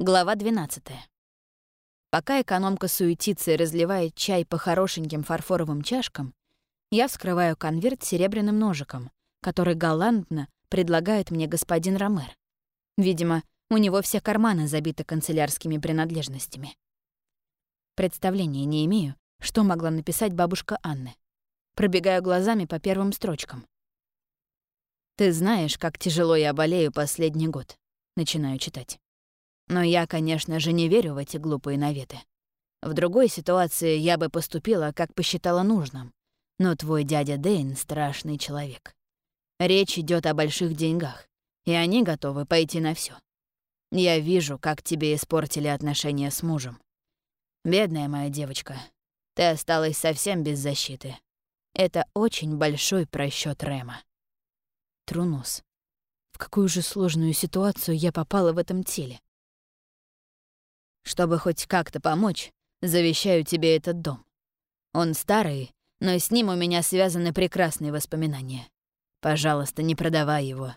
Глава 12. Пока экономка суетится и разливает чай по хорошеньким фарфоровым чашкам, я вскрываю конверт серебряным ножиком, который галантно предлагает мне господин Ромер. Видимо, у него все карманы забиты канцелярскими принадлежностями. Представления не имею, что могла написать бабушка Анны. Пробегаю глазами по первым строчкам. «Ты знаешь, как тяжело я болею последний год», — начинаю читать. Но я, конечно же, не верю в эти глупые наветы. В другой ситуации я бы поступила, как посчитала нужным. Но твой дядя Дэйн — страшный человек. Речь идет о больших деньгах, и они готовы пойти на все. Я вижу, как тебе испортили отношения с мужем. Бедная моя девочка, ты осталась совсем без защиты. Это очень большой просчет Рема. Трунус. В какую же сложную ситуацию я попала в этом теле? Чтобы хоть как-то помочь, завещаю тебе этот дом. Он старый, но с ним у меня связаны прекрасные воспоминания. Пожалуйста, не продавай его.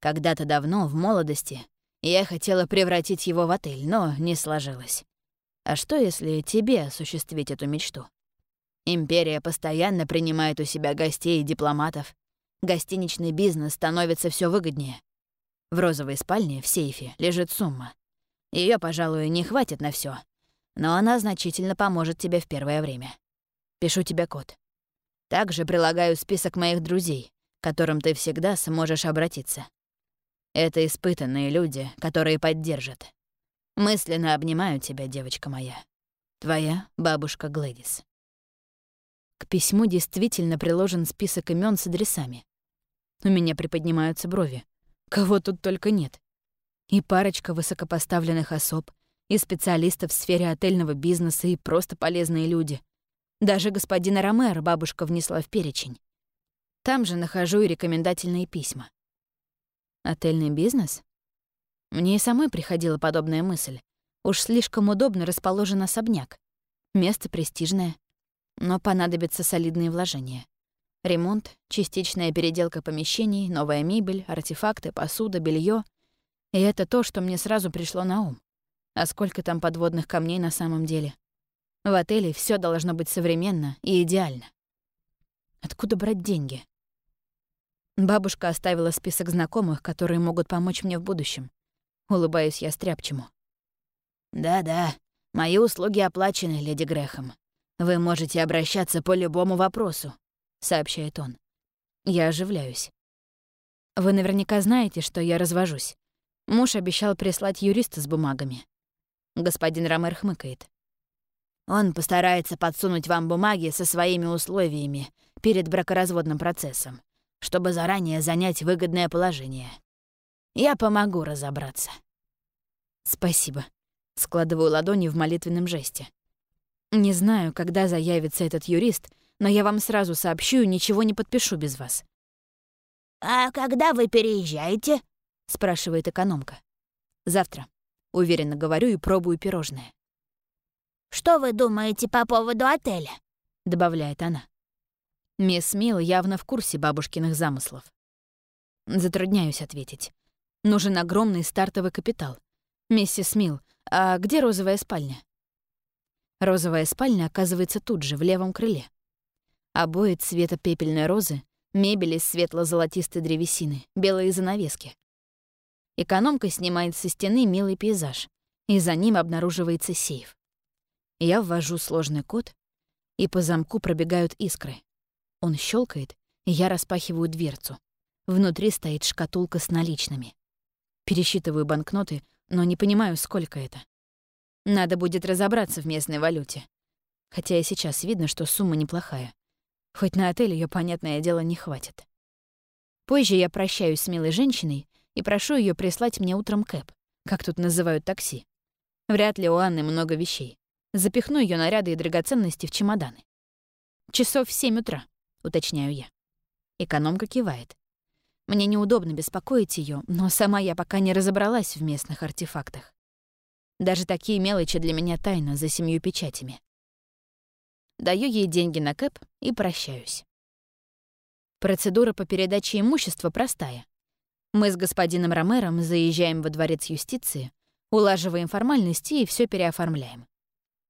Когда-то давно, в молодости, я хотела превратить его в отель, но не сложилось. А что, если тебе осуществить эту мечту? Империя постоянно принимает у себя гостей и дипломатов. Гостиничный бизнес становится все выгоднее. В розовой спальне в сейфе лежит сумма. Ее, пожалуй, не хватит на все, но она значительно поможет тебе в первое время. Пишу тебе код. Также прилагаю список моих друзей, к которым ты всегда сможешь обратиться. Это испытанные люди, которые поддержат. Мысленно обнимаю тебя, девочка моя. Твоя бабушка Глэдис. К письму действительно приложен список имен с адресами. У меня приподнимаются брови. Кого тут только нет и парочка высокопоставленных особ, и специалистов в сфере отельного бизнеса, и просто полезные люди. Даже господина Ромеро бабушка внесла в перечень. Там же нахожу и рекомендательные письма. Отельный бизнес? Мне и самой приходила подобная мысль. Уж слишком удобно расположен особняк. Место престижное. Но понадобятся солидные вложения. Ремонт, частичная переделка помещений, новая мебель, артефакты, посуда, белье — и это то, что мне сразу пришло на ум. А сколько там подводных камней на самом деле? В отеле все должно быть современно и идеально. Откуда брать деньги? Бабушка оставила список знакомых, которые могут помочь мне в будущем. Улыбаюсь я стряпчему. «Да-да, мои услуги оплачены, леди Грехом. Вы можете обращаться по любому вопросу», — сообщает он. Я оживляюсь. «Вы наверняка знаете, что я развожусь. Муж обещал прислать юриста с бумагами. Господин Ромер хмыкает. Он постарается подсунуть вам бумаги со своими условиями перед бракоразводным процессом, чтобы заранее занять выгодное положение. Я помогу разобраться. Спасибо. Складываю ладони в молитвенном жесте. Не знаю, когда заявится этот юрист, но я вам сразу сообщу и ничего не подпишу без вас. «А когда вы переезжаете?» — спрашивает экономка. «Завтра», — уверенно говорю и пробую пирожное. «Что вы думаете по поводу отеля?» — добавляет она. Мисс Мил явно в курсе бабушкиных замыслов. Затрудняюсь ответить. Нужен огромный стартовый капитал. Миссис Мил, а где розовая спальня? Розовая спальня оказывается тут же, в левом крыле. Обои цвета пепельной розы, мебель из светло-золотистой древесины, белые занавески. Экономка снимает со стены милый пейзаж, и за ним обнаруживается сейф. Я ввожу сложный код, и по замку пробегают искры. Он щелкает, и я распахиваю дверцу. Внутри стоит шкатулка с наличными. Пересчитываю банкноты, но не понимаю, сколько это. Надо будет разобраться в местной валюте. Хотя и сейчас видно, что сумма неплохая. Хоть на отель ее, понятное дело, не хватит. Позже я прощаюсь с милой женщиной и прошу ее прислать мне утром кэп, как тут называют такси. Вряд ли у Анны много вещей. Запихну ее наряды и драгоценности в чемоданы. Часов в семь утра, уточняю я. Экономка кивает. Мне неудобно беспокоить ее, но сама я пока не разобралась в местных артефактах. Даже такие мелочи для меня тайна за семью печатями. Даю ей деньги на кэп и прощаюсь. Процедура по передаче имущества простая. Мы с господином Ромером заезжаем во дворец юстиции, Улаживаем формальности и все переоформляем.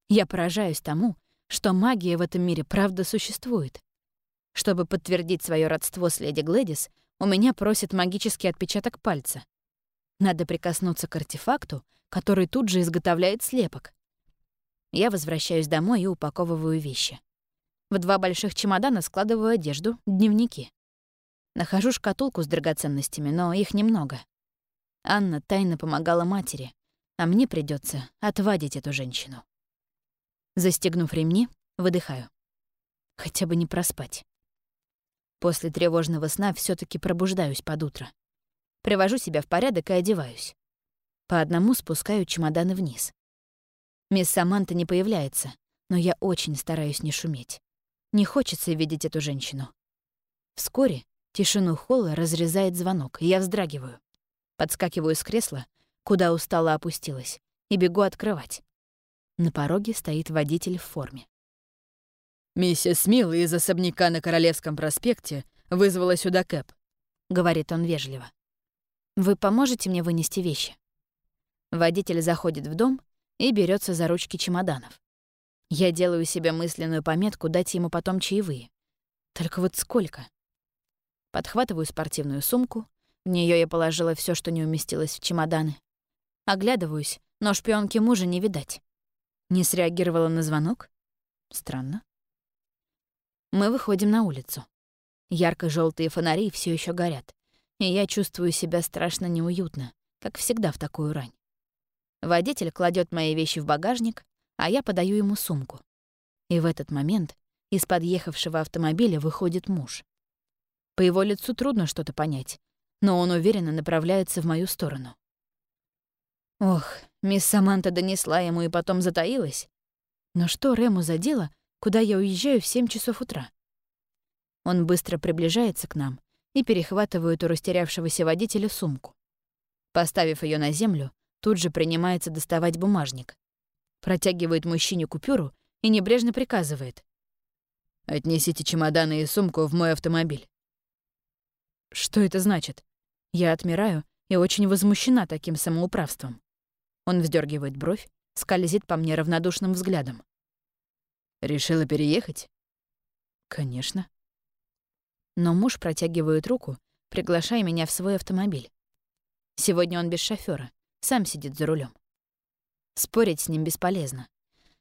Я поражаюсь тому, что магия в этом мире правда существует. Чтобы подтвердить свое родство с леди Глэдис, у меня просит магический отпечаток пальца. Надо прикоснуться к артефакту, который тут же изготовляет слепок. Я возвращаюсь домой и упаковываю вещи. В два больших чемодана складываю одежду, дневники. Нахожу шкатулку с драгоценностями, но их немного. Анна тайно помогала матери, а мне придется отвадить эту женщину. Застегнув ремни, выдыхаю. Хотя бы не проспать. После тревожного сна все таки пробуждаюсь под утро. Привожу себя в порядок и одеваюсь. По одному спускаю чемоданы вниз. Мисс Саманта не появляется, но я очень стараюсь не шуметь. Не хочется видеть эту женщину. Вскоре тишину холла разрезает звонок, и я вздрагиваю. Подскакиваю с кресла, куда устало опустилась, и бегу открывать. На пороге стоит водитель в форме. «Миссис Милл из особняка на Королевском проспекте вызвала сюда Кэп», — говорит он вежливо. «Вы поможете мне вынести вещи?» Водитель заходит в дом и берется за ручки чемоданов. Я делаю себе мысленную пометку дать ему потом чаевые. Только вот сколько? Подхватываю спортивную сумку, в нее я положила все, что не уместилось в чемоданы. Оглядываюсь, но шпионки мужа не видать. Не среагировала на звонок? Странно. Мы выходим на улицу. ярко желтые фонари все еще горят, и я чувствую себя страшно неуютно, как всегда в такую рань. Водитель кладет мои вещи в багажник, а я подаю ему сумку. И в этот момент из подъехавшего автомобиля выходит муж. По его лицу трудно что-то понять, но он уверенно направляется в мою сторону. Ох, мисс Саманта донесла ему и потом затаилась. Но что Рему за дело, куда я уезжаю в 7 часов утра. Он быстро приближается к нам и перехватывает у растерявшегося водителя сумку. Поставив ее на землю, тут же принимается доставать бумажник. Протягивает мужчине купюру и небрежно приказывает. «Отнесите чемоданы и сумку в мой автомобиль». Что это значит? Я отмираю и очень возмущена таким самоуправством. Он вздергивает бровь, скользит по мне равнодушным взглядом. Решила переехать? Конечно. Но муж протягивает руку, приглашая меня в свой автомобиль. Сегодня он без шофера, сам сидит за рулем. Спорить с ним бесполезно.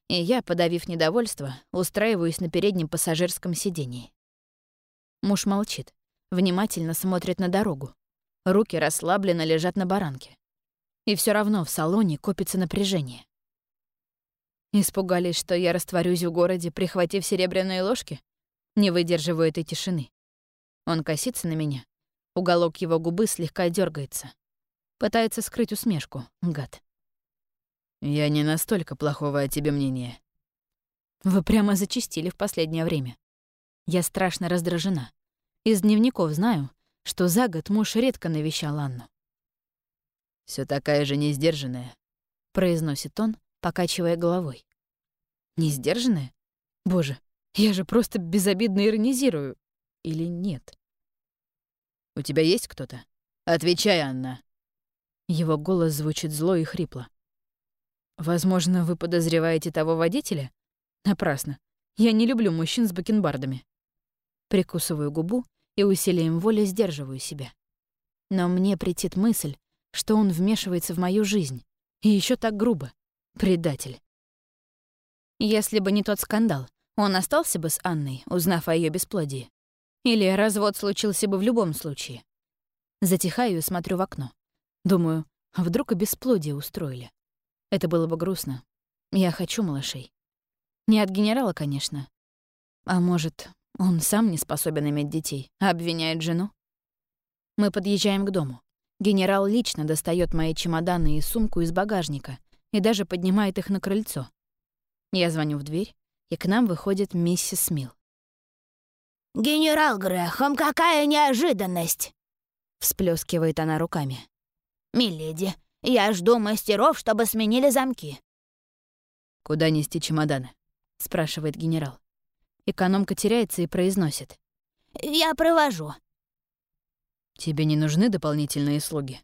И я, подавив недовольство, устраиваюсь на переднем пассажирском сидении. Муж молчит, внимательно смотрит на дорогу. Руки расслабленно лежат на баранке. И все равно в салоне копится напряжение. Испугались, что я растворюсь в городе, прихватив серебряные ложки? Не выдерживаю этой тишины. Он косится на меня. Уголок его губы слегка дергается. Пытается скрыть усмешку, гад. «Я не настолько плохого о тебе мнения». Вы прямо зачистили в последнее время. Я страшно раздражена. Из дневников знаю, что за год муж редко навещал Анну. Все такая же несдержанная», — произносит он, покачивая головой. Не сдержанная? Боже, я же просто безобидно иронизирую. Или нет? «У тебя есть кто-то? Отвечай, Анна!» Его голос звучит зло и хрипло. «Возможно, вы подозреваете того водителя? Напрасно. Я не люблю мужчин с бакенбардами». Прикусываю губу и усилием воли сдерживаю себя. Но мне претит мысль, что он вмешивается в мою жизнь. И еще так грубо. Предатель. Если бы не тот скандал, он остался бы с Анной, узнав о ее бесплодии. Или развод случился бы в любом случае. Затихаю и смотрю в окно. Думаю, вдруг и бесплодие устроили. Это было бы грустно. Я хочу малышей. Не от генерала, конечно. А может, он сам не способен иметь детей, а обвиняет жену? Мы подъезжаем к дому. Генерал лично достает мои чемоданы и сумку из багажника и даже поднимает их на крыльцо. Я звоню в дверь, и к нам выходит миссис Мил. «Генерал Грэхэм, какая неожиданность!» Всплескивает она руками. «Миледи, я жду мастеров, чтобы сменили замки». «Куда нести чемоданы?» — спрашивает генерал. Экономка теряется и произносит. «Я провожу». «Тебе не нужны дополнительные слуги?»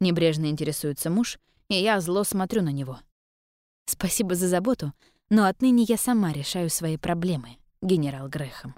Небрежно интересуется муж и я зло смотрю на него. Спасибо за заботу, но отныне я сама решаю свои проблемы, генерал Грэхэм.